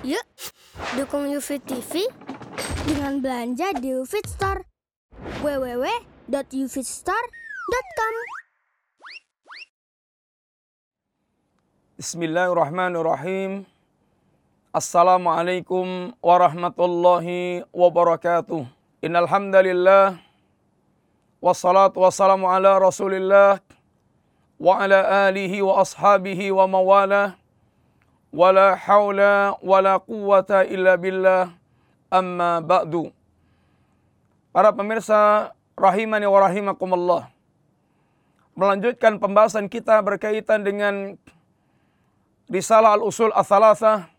Yuk, dukung UFIT TV dengan belanja di UFIT Store. www.ufitstore.com Bismillahirrahmanirrahim. Assalamualaikum warahmatullahi wabarakatuh. Innal hamdalillah wassalatu wassalamu ala Rasulillah wa ala alihi wa ashabihi wa mawalah wala haula wala quwata illa billah amma ba'du. Para pemirsa rahimani wa rahimakumullah. Melanjutkan pembahasan kita berkaitan dengan Risalah Al-Usul Ats-Tsalatsah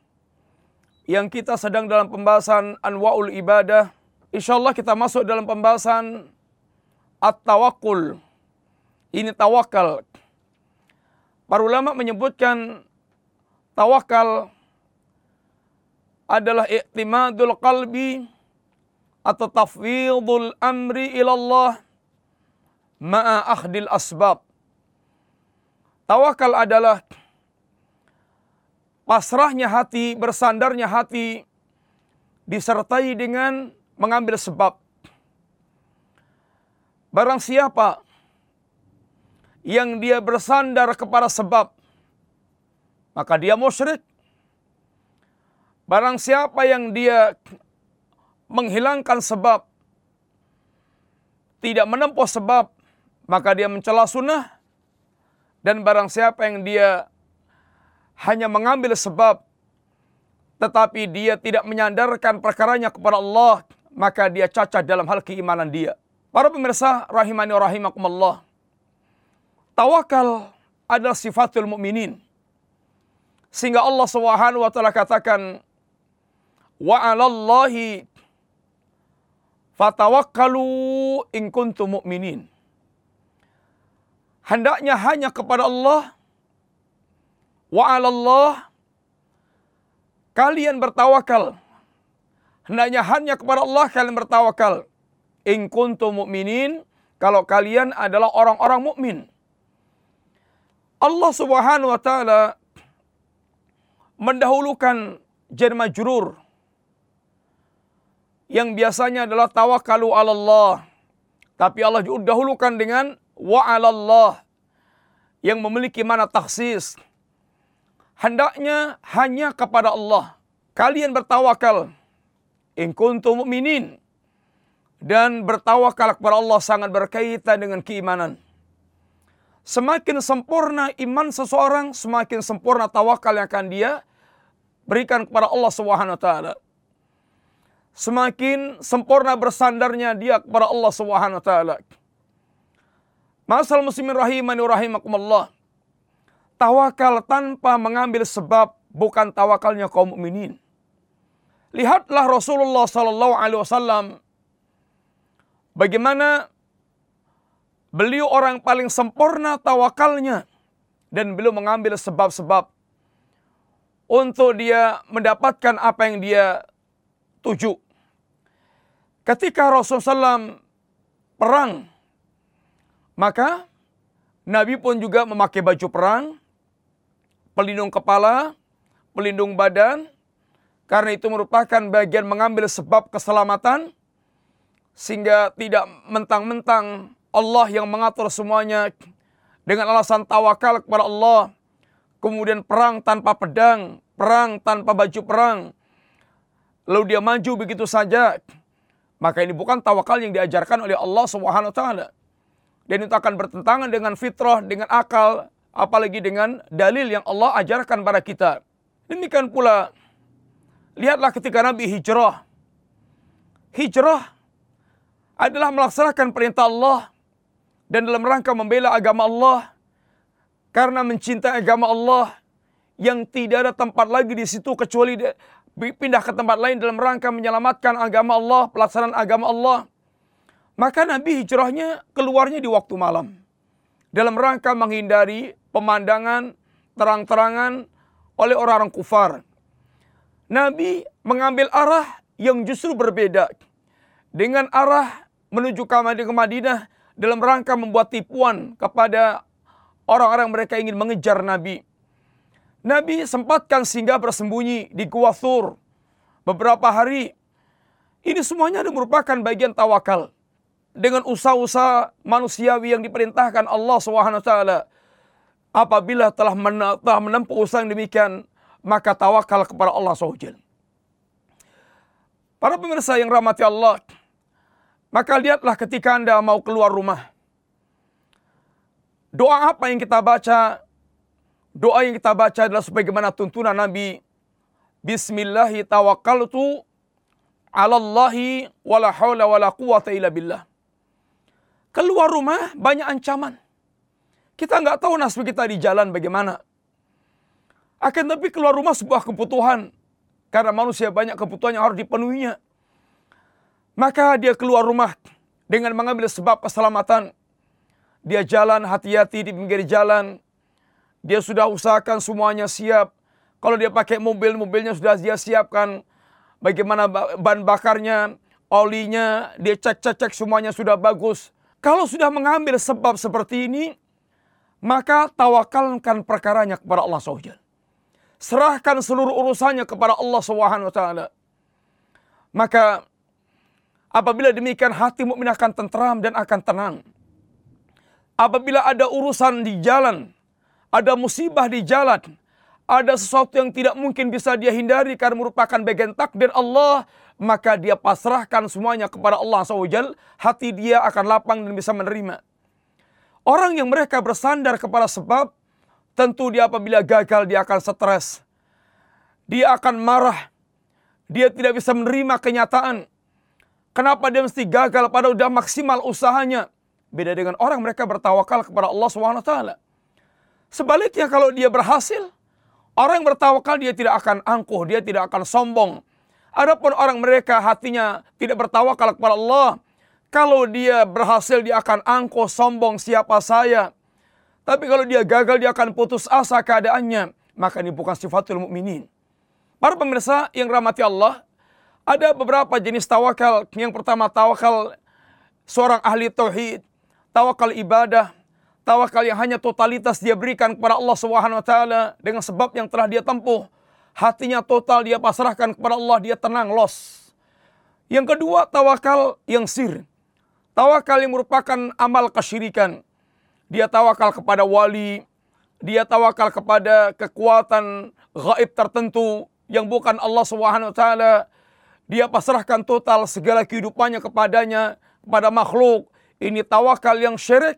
yang kita sedang dalam pembahasan Anwaul Ibadah. Insyaallah kita masuk dalam pembahasan At-Tawakkul. Ini tawakal. Para ulama menyebutkan tawakal adalah i'timadul qalbi atau tafwidul amri ilallah ma'a akhdil asbab. Tawakal adalah pasrahnya hati, bersandarnya hati disertai dengan mengambil sebab. Barang siapa yang dia bersandar kepada sebab, maka dia musyrik. Barang siapa yang dia menghilangkan sebab, tidak menempuh sebab, maka dia mencela sunnah. Dan barang siapa yang dia hanya mengambil sebab, tetapi dia tidak menyandarkan perkaranya kepada Allah, maka dia cacat dalam hal keimanan dia. Para pemirsa rahimani rahimakumullah. Tawakal adalah sifatul mukminin. Sehingga Allah Subhanahu wa taala katakan wa 'alallahi fatawakkalu in kuntum mu'minin. Hendaknya hanya kepada Allah wa 'alallah kalian bertawakal. Hendaknya hanya kepada Allah kalian bertawakal. In kuntum mu'minin kalau kalian adalah orang-orang mukmin. Allah Subhanahu wa taala mendahulukan jar majrur yang biasanya adalah tawakkalu Allah. Tapi Allah juga dahulukan dengan wa Allah yang memiliki mana taksis. Hendaknya hanya kepada Allah. Kalian bertawakal. In kuntum mu'minin. Dan bertawakal kepada Allah sangat berkaitan dengan keimanan. Semakin sempurna iman seseorang, semakin sempurna tawakal yang akan dia berikan kepada Allah Subhanahu wa taala. Semakin sempurna bersandarnya dia kepada Allah Subhanahu wa taala. Masal muslimin rahimani rahimakumullah. Tawakal tanpa mengambil sebab bukan tawakalnya kaum mukminin. Lihatlah Rasulullah sallallahu alaihi wasallam bagaimana beliau orang paling sempurna tawakalnya dan beliau mengambil sebab-sebab untuk dia mendapatkan apa yang dia tuju. Ketika Rasulullah SAW perang, maka Nabi pun juga memakai baju perang, pelindung kepala, pelindung badan, karena itu merupakan bagian mengambil sebab keselamatan, sehingga tidak mentang-mentang Allah yang mengatur semuanya dengan alasan tawakal kepada Allah, kemudian perang tanpa pedang, perang tanpa baju perang, lalu dia maju begitu saja, maka ini bukan tawakal yang diajarkan oleh Allah taala. Dan itu akan bertentangan dengan fitrah, dengan akal, apalagi dengan dalil yang Allah ajarkan pada kita. Demikian pula lihatlah ketika Nabi hijrah. Hijrah adalah melaksanakan perintah Allah dan dalam rangka membela agama Allah karena mencintai agama Allah yang tidak ada tempat lagi di situ kecuali pindah ke tempat lain dalam rangka menyelamatkan agama Allah, pelaksanaan agama Allah. Maka Nabi hijrahnya keluarnya di waktu malam. Dalam rangka menghindari pemandangan terang-terangan oleh orang-orang kufar. Nabi mengambil arah yang justru berbeda. Dengan arah menuju ke Madinah dalam rangka membuat tipuan kepada orang-orang mereka ingin mengejar Nabi. Nabi sempatkan singgah bersembunyi di Gua Thur beberapa hari. Ini semuanya merupakan bagian tawakal. Dengan usaha-usaha manusiawi yang diperintahkan Allah SWT. Apabila telah menempuh usaha yang demikian, maka tawakal kepada Allah SWT. Para pemirsa yang rahmati Allah, maka lihatlah ketika Anda mau keluar rumah. Doa apa yang kita baca? Doa yang kita baca adalah sebagaimana tuntunan Nabi. Bismillahi tawakkaltu ala Allahi wala hawla wala quwata illa billah. Keluar rumah banyak ancaman. Kita nggak tahu nasib kita di jalan bagaimana. Akan tapi keluar rumah sebuah kebutuhan. Karena manusia banyak kebutuhan yang harus dipenuhinya. Maka dia keluar rumah dengan mengambil sebab keselamatan. Dia jalan hati-hati di pinggir jalan. Dia sudah usahakan semuanya siap. Kalau dia pakai mobil, mobilnya sudah dia siapkan. Bagaimana bahan bakarnya, olinya, dia cek-cek semuanya sudah bagus. Kalau sudah mengambil sebab seperti ini, maka tawakalkan perkaranya kepada Allah SWT. Serahkan seluruh urusannya kepada Allah taala. Maka apabila demikian hati mukmin akan tentram dan akan tenang. Apabila ada urusan di jalan, ada musibah di jalan, ada sesuatu yang tidak mungkin bisa dia hindari karena merupakan bagian takdir Allah, maka dia pasrahkan semuanya kepada Allah SWT, hati dia akan lapang dan bisa menerima. Orang yang mereka bersandar kepada sebab, Tentu dia apabila gagal dia akan stres. Dia akan marah. Dia tidak bisa menerima kenyataan. Kenapa dia mesti gagal pada udah maksimal usahanya. Beda dengan orang mereka bertawakal kepada Allah SWT. Sebaliknya kalau dia berhasil, orang yang bertawakal dia tidak akan angkuh, dia tidak akan sombong. Adapun orang mereka hatinya tidak bertawakal kepada Allah, kalau dia berhasil dia akan angkuh, sombong siapa saya. Tapi kalau dia gagal dia akan putus asa keadaannya. Maka ini bukan sifatul mukminin. Para pemirsa yang rahmati Allah, ada beberapa jenis tawakal. Yang pertama tawakal seorang ahli tauhid, tawakal ibadah, tawakal yang hanya totalitas dia berikan kepada Allah Subhanahu wa taala dengan sebab yang telah dia tempuh. Hatinya total dia pasrahkan kepada Allah, dia tenang, los. Yang kedua, tawakal yang sir. Tawakal yang merupakan amal kesyirikan dia tawakal kepada wali, dia tawakal kepada kekuatan gaib tertentu yang bukan Allah Subhanahu wa taala. Dia pasrahkan total segala kehidupannya kepadanya, kepada makhluk. Ini tawakal yang syirik.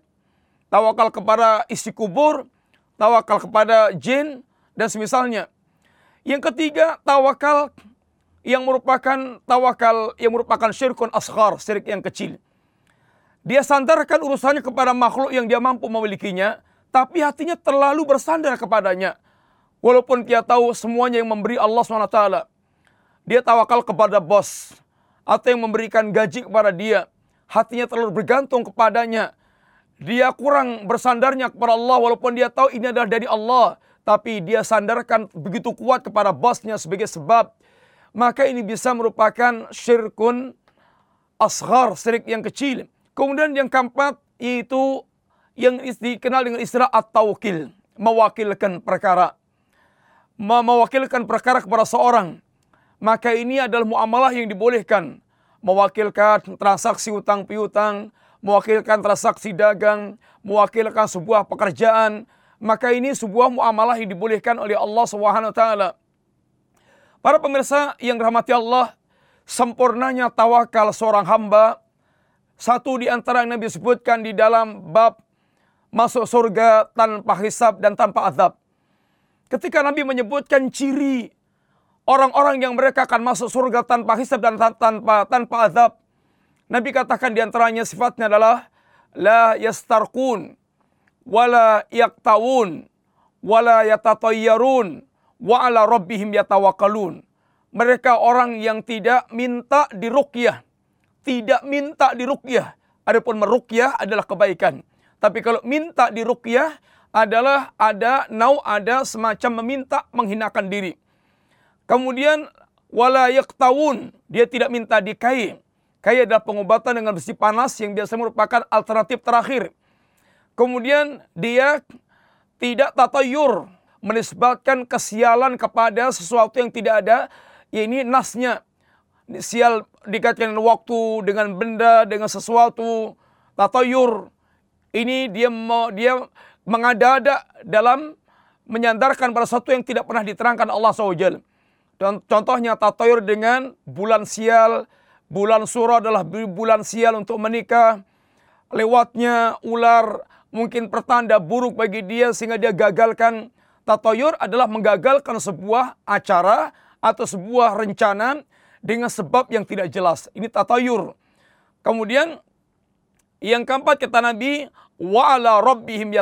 Tawakal kepada isi kubur, tawakal kepada jin dan semisalnya. Yang ketiga, tawakal yang merupakan tawakal yang merupakan syirkun asghar, syirik yang kecil. Dia sandarkan urusannya kepada makhluk yang dia mampu memilikinya, tapi hatinya terlalu bersandar kepadanya. Walaupun dia tahu semuanya yang memberi Allah SWT. Dia tawakal kepada bos atau yang memberikan gaji kepada dia. Hatinya terlalu bergantung kepadanya. Dia kurang bersandarnya kepada Allah walaupun dia tahu ini adalah dari Allah. Tapi dia sandarkan begitu kuat kepada bosnya sebagai sebab. Maka ini bisa merupakan syirkun asghar, syirik yang kecil. Kemudian yang keempat itu yang dikenal dengan istilah at-tawkil, mewakilkan perkara. Mewakilkan perkara kepada seorang. Maka ini adalah muamalah yang dibolehkan. Mewakilkan transaksi utang piutang, mewakilkan transaksi dagang, mewakilkan sebuah pekerjaan. Maka ini sebuah muamalah yang dibolehkan oleh Allah Subhanahu wa taala. Para pemirsa yang dirahmati Allah, sempurnanya tawakal seorang hamba satu di antara yang Nabi sebutkan di dalam bab masuk surga tanpa hisab dan tanpa azab. Ketika Nabi menyebutkan ciri orang-orang yang mereka akan masuk surga tanpa hisab dan tanpa tanpa azab. Nabi katakan di antaranya sifatnya adalah la yastarqun wala yaktawun wala yatatayyarun wa ala rabbihim yatawakkalun. Mereka orang yang tidak minta diruqyah tidak minta diruqyah. Adapun meruqyah adalah kebaikan. Tapi kalau minta diruqyah adalah ada nau ada semacam meminta menghinakan diri. Kemudian wala yaktawun, dia tidak minta dikai. Kai adalah pengobatan dengan besi panas yang biasa merupakan alternatif terakhir. Kemudian dia tidak tatayur, menisbatkan kesialan kepada sesuatu yang tidak ada. Ya ini nasnya. Sial dikaitkan dengan waktu, dengan benda, dengan sesuatu. Tatayur. Ini dia mau dia mengada-ada dalam menyandarkan pada sesuatu yang tidak pernah diterangkan Allah SWT. Contohnya tatayur dengan bulan sial. Bulan surah adalah bulan sial untuk menikah. Lewatnya ular mungkin pertanda buruk bagi dia sehingga dia gagalkan. Tatayur adalah menggagalkan sebuah acara atau sebuah rencana dengan sebab yang tidak jelas. Ini tatayur. Kemudian yang keempat kata Nabi, wa ala rabbihim.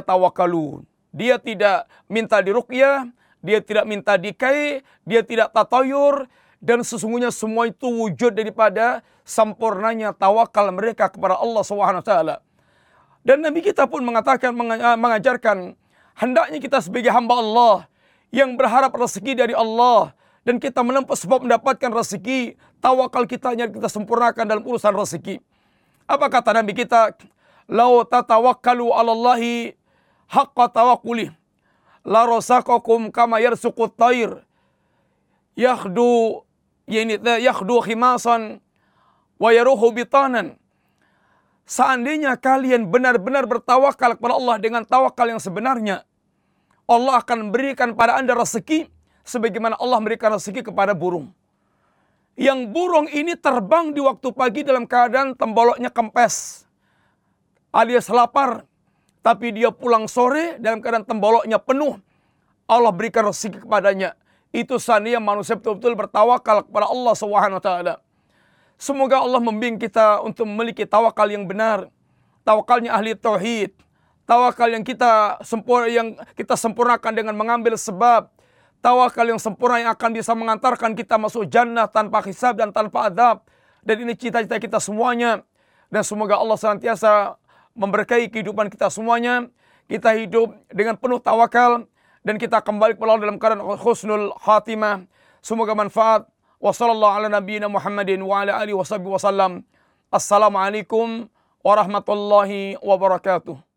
Dia tidak minta diruqyah, dia tidak minta dikai, dia tidak tatayur dan sesungguhnya semua itu wujud daripada sempurnanya tawakal mereka kepada Allah Subhanahu taala. Dan Nabi kita pun mengatakan mengajarkan hendaknya kita sebagai hamba Allah yang berharap rezeki dari Allah dan kita menempuh sebab mendapatkan rezeki, tawakal kita hanya kita sempurnakan dalam urusan rezeki. Apa kata Nabi kita? Lau tatawakkalu 'ala Allahi haqqa tawakkuli la kama yarsuqut tayr yakhdu yani yakhdu khimasan wa yaruhu bitanan. Seandainya kalian benar-benar bertawakal kepada Allah dengan tawakal yang sebenarnya, Allah akan berikan pada Anda rezeki sebagaimana Allah memberikan rezeki kepada burung. Yang burung ini terbang di waktu pagi dalam keadaan temboloknya kempes. Alias lapar. Tapi dia pulang sore dalam keadaan temboloknya penuh. Allah berikan rezeki kepadanya. Itu sania manusia betul-betul bertawakal kepada Allah SWT. Semoga Allah membimbing kita untuk memiliki tawakal yang benar. Tawakalnya ahli tauhid. Tawakal yang kita sempur yang kita sempurnakan dengan mengambil sebab Tawakal yang sempurna yang akan bisa mengantarkan kita masuk jannah tanpa hisab dan tanpa adab. Dan ini cita-cita kita semuanya. Dan semoga Allah senantiasa memberkahi kehidupan kita semuanya. Kita hidup dengan penuh tawakal. Dan kita kembali kepada Allah dalam keadaan khusnul khatimah. Semoga manfaat. Wassalamualaikum warahmatullahi wabarakatuh. Assalamualaikum warahmatullahi wabarakatuh.